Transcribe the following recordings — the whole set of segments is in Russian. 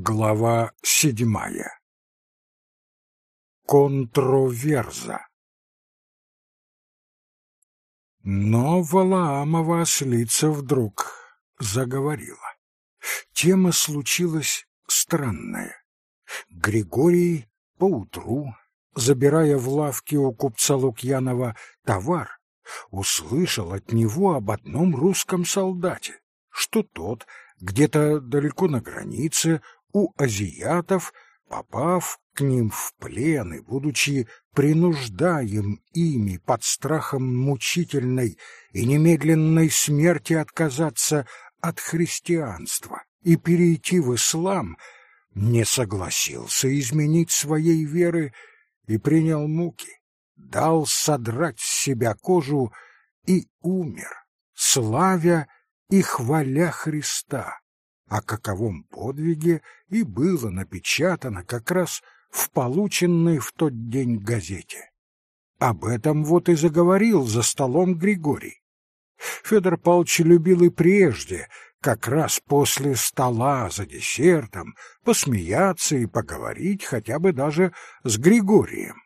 Глава седьмая Контроверза Но Валаамова ослица вдруг заговорила. Тема случилась странная. Григорий поутру, забирая в лавке у купца Лукьянова товар, услышал от него об одном русском солдате, что тот где-то далеко на границе у азиатов, попав к ним в плен и будучи принуждаем ими под страхом мучительной и немедленной смерти отказаться от христианства и перейти в ислам, не согласился изменить своей веры и принял муки, дал содрать с себя кожу и умер, славя и хваля Христа, о каковом подвиге и было напечатано как раз в полученной в тот день газете. Об этом вот и заговорил за столом Григорий. Федор Павлович любил и прежде, как раз после стола за десертом, посмеяться и поговорить хотя бы даже с Григорием.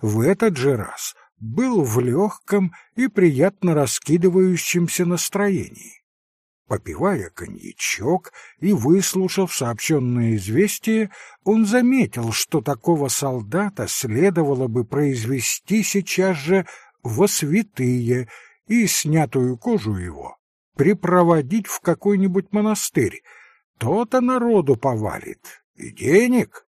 В этот же раз был в легком и приятно раскидывающемся настроении Попивая коньячок и выслушав сообщенное известие, он заметил, что такого солдата следовало бы произвести сейчас же во святые и снятую кожу его припроводить в какой-нибудь монастырь. То-то народу повалит. И денег.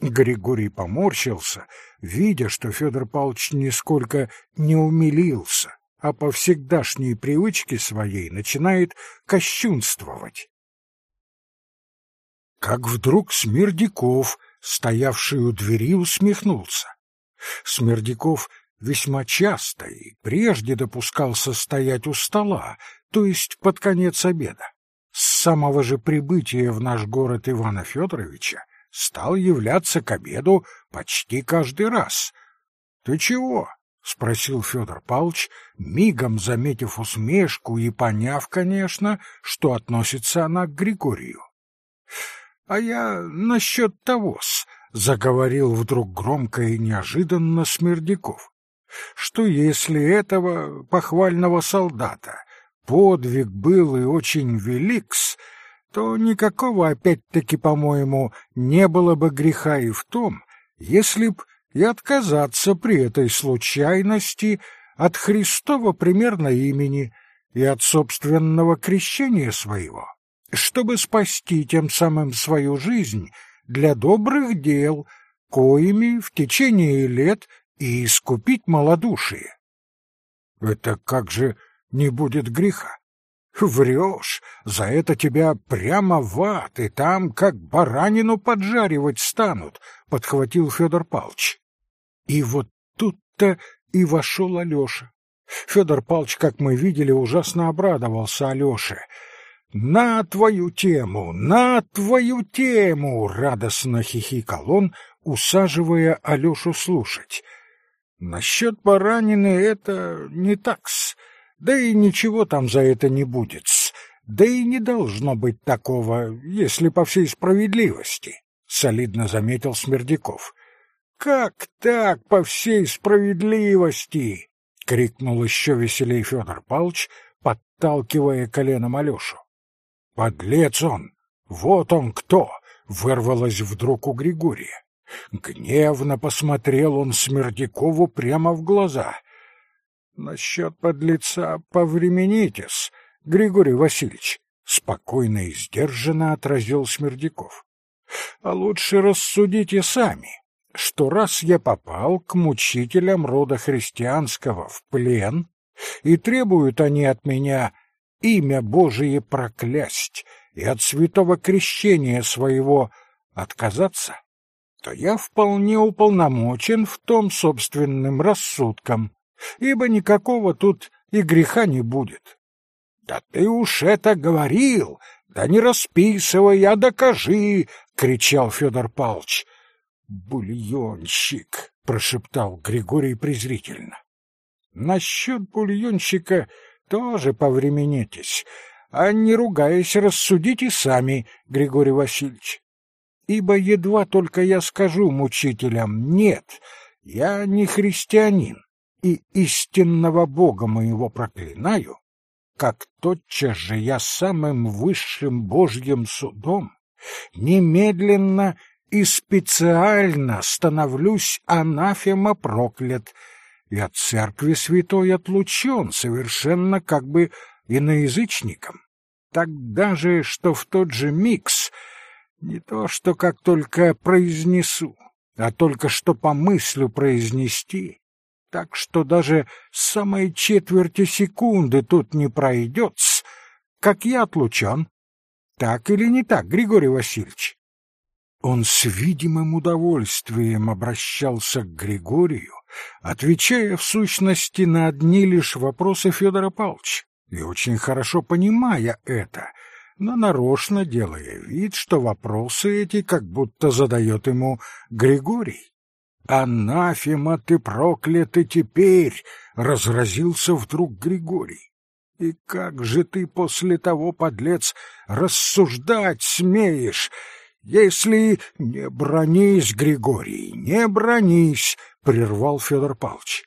Григорий поморщился, видя, что Федор Павлович нисколько не умилился а по всегдашней привычке своей начинает кощунствовать. Как вдруг Смердяков, стоявший у двери, усмехнулся. Смердяков весьма часто и прежде допускался стоять у стола, то есть под конец обеда. С самого же прибытия в наш город Ивана Федоровича стал являться к обеду почти каждый раз. — Ты чего? — спросил Федор Павлович, мигом заметив усмешку и поняв, конечно, что относится она к Григорию. — А я насчет того-с, — заговорил вдруг громко и неожиданно Смердяков, — что если этого похвального солдата подвиг был и очень великс, то никакого, опять-таки, по-моему, не было бы греха и в том, если б и отказаться при этой случайности от Христова примерно имени и от собственного крещения своего, чтобы спасти тем самым свою жизнь для добрых дел, коими в течение лет и искупить малодушие. Это как же не будет греха? Врешь, за это тебя прямо в ад, и там как баранину поджаривать станут, — подхватил Федор Палч. И вот тут-то и вошел Алеша. Федор Павлович, как мы видели, ужасно обрадовался Алёше. «На твою тему! На твою тему!» — радостно хихикал он, усаживая Алёшу слушать. «Насчет баранины это не такс, да и ничего там за это не будет да и не должно быть такого, если по всей справедливости», — солидно заметил Смердяков. Как так по всей справедливости? крикнул еще веселей Федор Павлович, подталкивая коленом Алешу. Подлец он! Вот он кто! вырвалось вдруг у Григория. Гневно посмотрел он Смердякову прямо в глаза. Насчет подлеца повременитесь, Григорий Васильевич, спокойно и сдержанно отразил Смердяков. А лучше рассудите сами что раз я попал к мучителям рода христианского в плен, и требуют они от меня имя Божие проклясть и от святого крещения своего отказаться, то я вполне уполномочен в том собственным рассудком, ибо никакого тут и греха не будет. — Да ты уж это говорил! Да не расписывай, а докажи! — кричал Федор Павлович. «Бульонщик!» — прошептал Григорий презрительно. «Насчет бульонщика тоже повременитесь, а не ругаясь рассудите сами, Григорий Васильевич. ибо едва только я скажу мучителям «нет», я не христианин и истинного Бога моего проклинаю, как тотчас же я самым высшим Божьим судом немедленно и специально становлюсь анафема проклят и от церкви святой отлучен совершенно как бы иноязычником. Тогда же, что в тот же микс, не то что как только произнесу, а только что помыслю произнести, так что даже самой четверти секунды тут не пройдет, как я отлучен. Так или не так, Григорий Васильевич? Он с видимым удовольствием обращался к Григорию, отвечая в сущности на одни лишь вопросы Федора Павловича, и очень хорошо понимая это, но нарочно делая вид, что вопросы эти как будто задает ему Григорий. «Анафема ты проклятый теперь!» — разразился вдруг Григорий. «И как же ты после того, подлец, рассуждать смеешь?» Если не бронись, Григорий, не бронись, прервал Федор Павлович.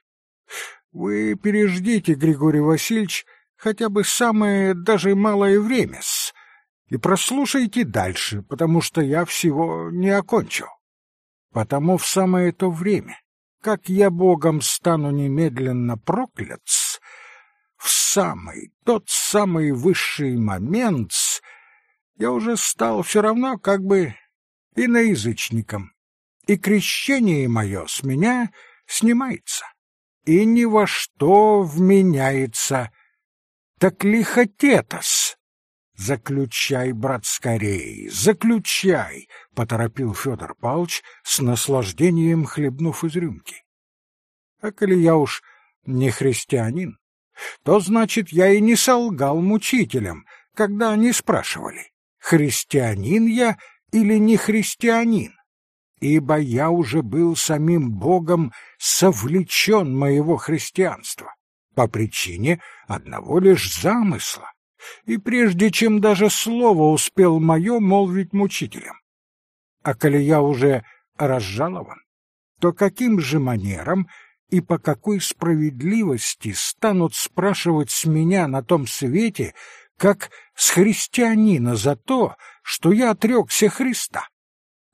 Вы переждите, Григорий Васильевич, хотя бы самое даже малое время и прослушайте дальше, потому что я всего не окончил. Потому в самое то время, как я Богом стану немедленно проклят, в самый, тот самый высший момент я уже стал все равно как бы иноязычником, и крещение мое с меня снимается, и ни во что вменяется. Так лихотетос! Заключай, брат, скорей, заключай, — поторопил Федор Павлович с наслаждением хлебнув из рюмки. А коли я уж не христианин, то, значит, я и не солгал мучителям, когда они спрашивали христианин я или не христианин, ибо я уже был самим Богом совлечен моего христианства по причине одного лишь замысла, и прежде чем даже слово успел мое молвить мучителям. А коли я уже разжалован, то каким же манером и по какой справедливости станут спрашивать с меня на том свете как с христианина за то, что я отрекся Христа,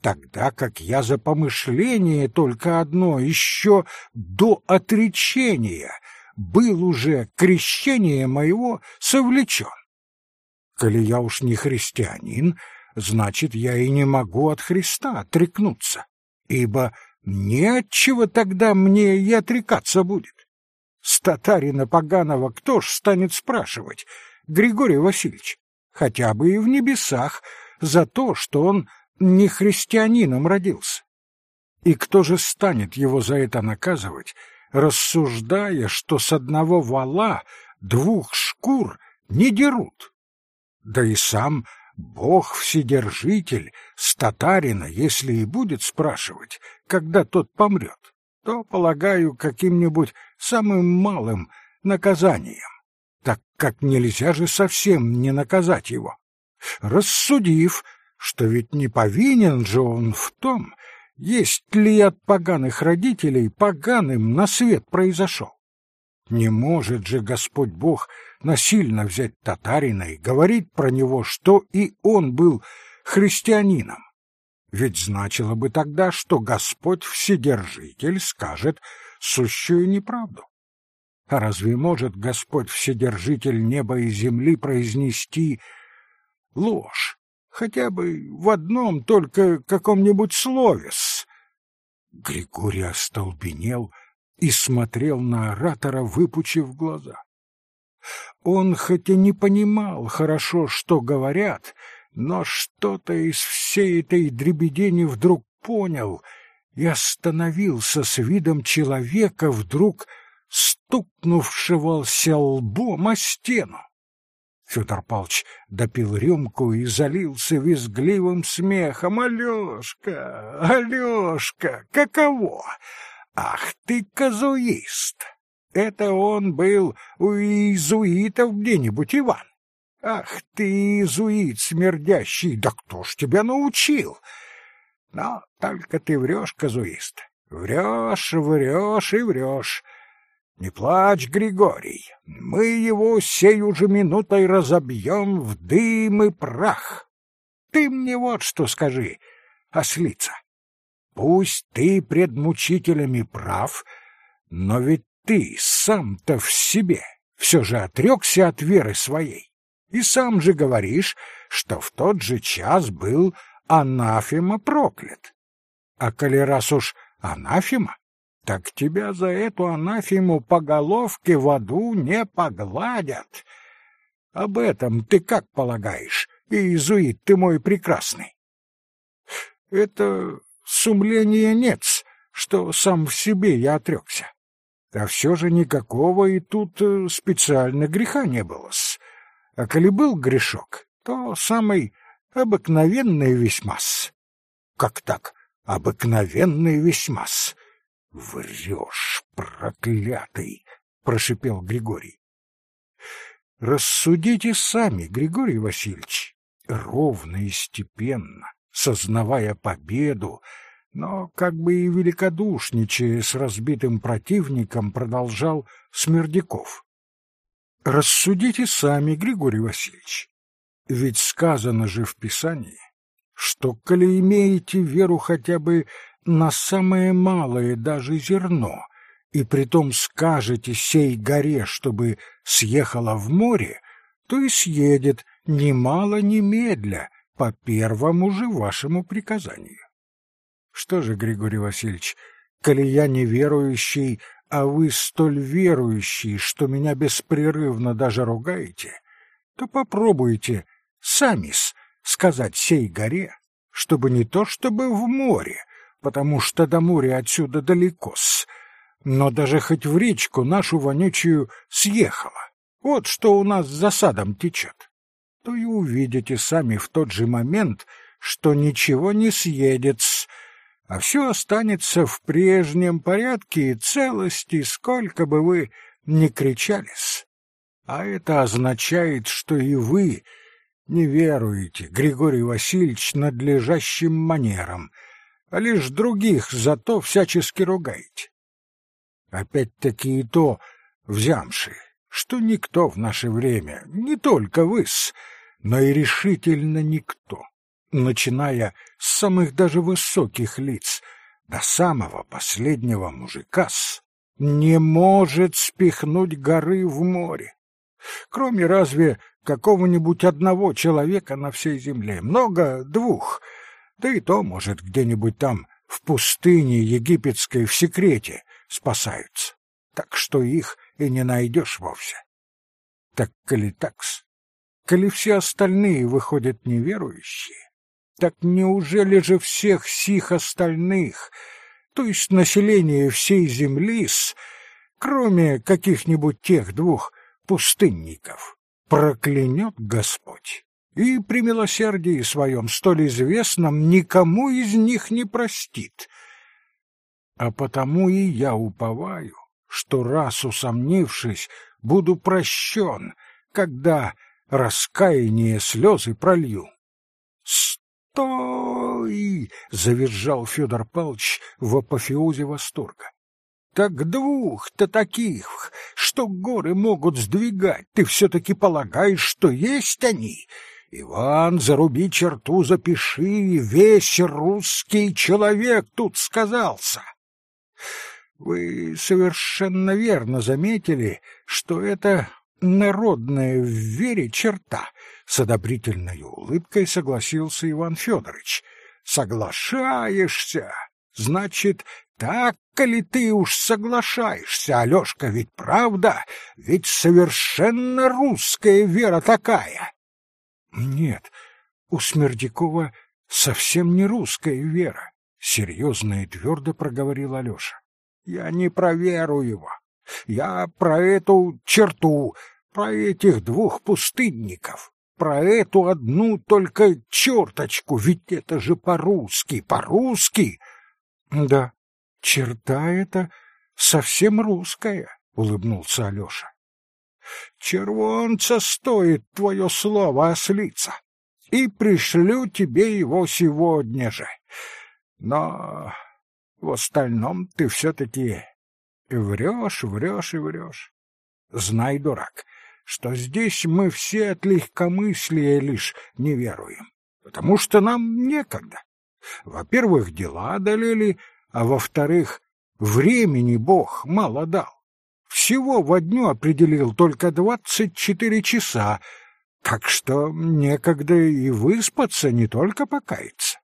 тогда как я за помышление только одно, еще до отречения, был уже крещение моего совлечен. Коли я уж не христианин, значит, я и не могу от Христа отрекнуться, ибо не от чего тогда мне и отрекаться будет. С татарина поганого кто ж станет спрашивать, Григорий Васильевич, хотя бы и в небесах, за то, что он не христианином родился. И кто же станет его за это наказывать, рассуждая, что с одного вала двух шкур не дерут? Да и сам Бог-Вседержитель с татарина, если и будет спрашивать, когда тот помрет, то, полагаю, каким-нибудь самым малым наказанием как нельзя же совсем не наказать его, рассудив, что ведь не повинен же он в том, есть ли от поганых родителей поганым на свет произошел. Не может же Господь Бог насильно взять татарина и говорить про него, что и он был христианином. Ведь значило бы тогда, что Господь Вседержитель скажет сущую неправду. А разве может Господь Вседержитель неба и земли произнести ложь, хотя бы в одном только каком-нибудь слове -с? Григорий остолбенел и смотрел на оратора, выпучив глаза. Он хоть и не понимал хорошо, что говорят, но что-то из всей этой дребедени вдруг понял и остановился с видом человека, вдруг стукнувшегося лбом о стену. Федор Павлович допил рюмку и залился визгливым смехом. «Алешка! Алешка! Каково? Ах ты, казуист! Это он был у иезуитов где-нибудь, Иван? Ах ты, иезуит смердящий! Да кто ж тебя научил? Но только ты врешь, казуист. Врешь, врешь и врешь. Не плачь, Григорий, мы его сею же минутой разобьем в дым и прах. Ты мне вот что скажи, ослица. Пусть ты пред мучителями прав, но ведь ты сам-то в себе все же отрекся от веры своей. И сам же говоришь, что в тот же час был анафема проклят. А коли раз уж анафема, так тебя за эту анафему по головке в аду не погладят. Об этом ты как полагаешь, иезуит ты мой прекрасный? Это сумление нет, что сам в себе я отрекся. А все же никакого и тут э, специально греха не было. -с. А коли был грешок, то самый обыкновенный весьма-с. Как так, обыкновенный весьма-с? Врешь, проклятый, прошипел Григорий. Рассудите сами, Григорий Васильевич, ровно и степенно, сознавая победу, но как бы и великодушничая с разбитым противником, продолжал Смердяков. Рассудите сами, Григорий Васильевич. Ведь сказано же в Писании, что коли имеете веру хотя бы на самое малое даже зерно, и притом скажете сей горе, чтобы съехала в море, то и съедет ни мало ни медля по первому же вашему приказанию. Что же, Григорий Васильевич, коли я неверующий, а вы столь верующий, что меня беспрерывно даже ругаете, то попробуйте сами-с сказать сей горе, чтобы не то чтобы в море, потому что до моря отсюда далеко-с, но даже хоть в речку нашу вонючую съехала. Вот что у нас за садом течет. То и увидите сами в тот же момент, что ничего не съедет, а все останется в прежнем порядке и целости, сколько бы вы ни кричались. А это означает, что и вы не веруете, Григорий Васильевич, надлежащим манерам, а лишь других зато всячески ругаете. Опять-таки и то взямши, что никто в наше время, не только вы-с, но и решительно никто, начиная с самых даже высоких лиц до самого последнего мужика-с, не может спихнуть горы в море. Кроме разве какого-нибудь одного человека на всей земле, много двух, да и то, может, где-нибудь там в пустыне египетской в секрете спасаются, так что их и не найдешь вовсе. Так коли такс, коли все остальные выходят неверующие, так неужели же всех сих остальных, то есть население всей земли, с, кроме каких-нибудь тех двух пустынников, проклянет Господь? И при милосердии своем столь известном никому из них не простит. А потому и я уповаю, что раз усомнившись, буду прощен, когда раскаяние слезы пролью. «Стой!» — завизжал Федор Павлович в апофеозе восторга. «Так двух-то таких, что горы могут сдвигать, ты все-таки полагаешь, что есть они?» Иван, заруби черту, запиши, весь русский человек тут сказался. Вы совершенно верно заметили, что это народная в вере черта, с одобрительной улыбкой согласился Иван Федорович. Соглашаешься? Значит, так ли ты уж соглашаешься, Алёшка, ведь правда? Ведь совершенно русская вера такая. Нет, у Смердякова совсем не русская вера, серьезно и твердо проговорил Алёша. Я не про веру его. Я про эту черту, про этих двух пустынников, про эту одну только черточку, ведь это же по-русски, по-русски. Да, черта эта совсем русская, улыбнулся Алёша. Червонца стоит твое слово, ослица, и пришлю тебе его сегодня же. Но в остальном ты все-таки врешь, врешь и врешь. Знай, дурак, что здесь мы все от легкомыслия лишь не веруем, потому что нам некогда. Во-первых, дела одолели, а во-вторых, времени Бог мало дал. Всего в дню определил только двадцать четыре часа, так что некогда и выспаться, не только покаяться.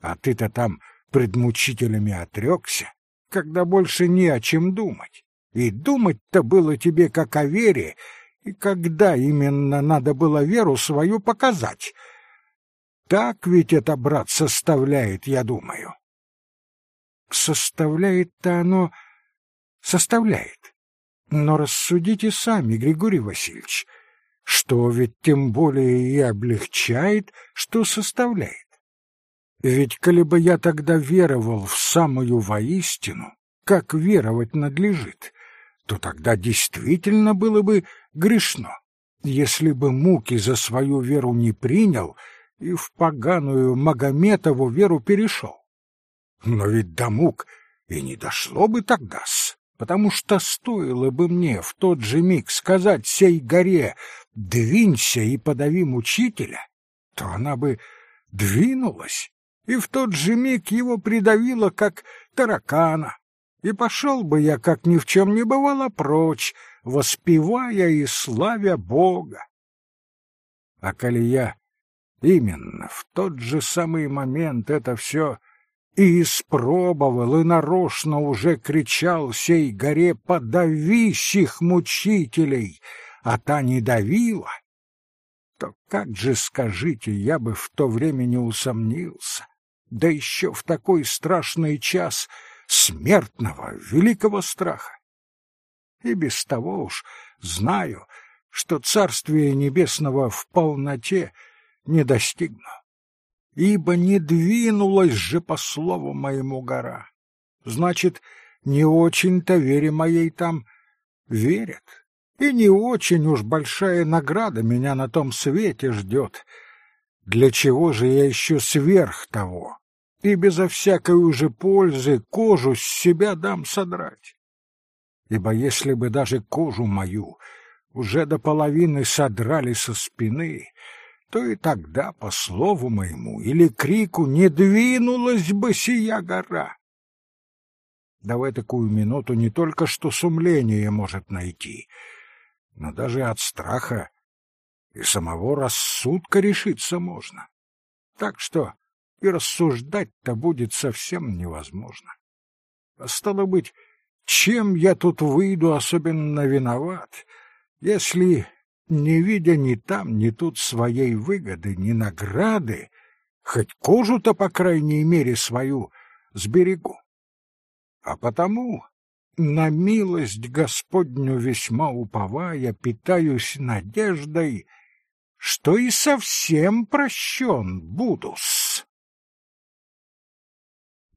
А ты-то там пред мучителями отрекся, когда больше не о чем думать. И думать-то было тебе как о вере, и когда именно надо было веру свою показать. Так ведь это, брат, составляет, я думаю. Составляет-то оно... составляет. Но рассудите сами, Григорий Васильевич, что ведь тем более и облегчает, что составляет. Ведь коли бы я тогда веровал в самую воистину, как веровать надлежит, то тогда действительно было бы грешно, если бы муки за свою веру не принял и в поганую Магометову веру перешел. Но ведь до мук и не дошло бы тогда-с, потому что стоило бы мне в тот же миг сказать сей горе «двинься и подави мучителя», то она бы двинулась и в тот же миг его придавило, как таракана. И пошел бы я, как ни в чем не бывало, прочь, воспевая и славя Бога. А коли я именно в тот же самый момент это все и испробовал, и нарочно уже кричал сей горе «Подави сих мучителей!» а та не давила, то как же, скажите, я бы в то время не усомнился, да еще в такой страшный час смертного великого страха. И без того уж знаю, что Царствие Небесного в полноте не достигну. Ибо не двинулась же по слову моему гора. Значит, не очень-то вере моей там верят. И не очень уж большая награда меня на том свете ждет — для чего же я еще сверх того? И безо всякой уже пользы кожу с себя дам содрать. Ибо если бы даже кожу мою уже до половины содрали со спины, то и тогда, по слову моему или крику, не двинулась бы сия гора. Да в такую минуту не только что сумление может найти, но даже от страха и самого рассудка решиться можно. Так что и рассуждать-то будет совсем невозможно. А стало быть, чем я тут выйду особенно виноват, если, не видя ни там, ни тут своей выгоды, ни награды, хоть кожу-то, по крайней мере, свою сберегу? А потому на милость Господню весьма уповая, питаюсь надеждой, что и совсем прощен буду-с.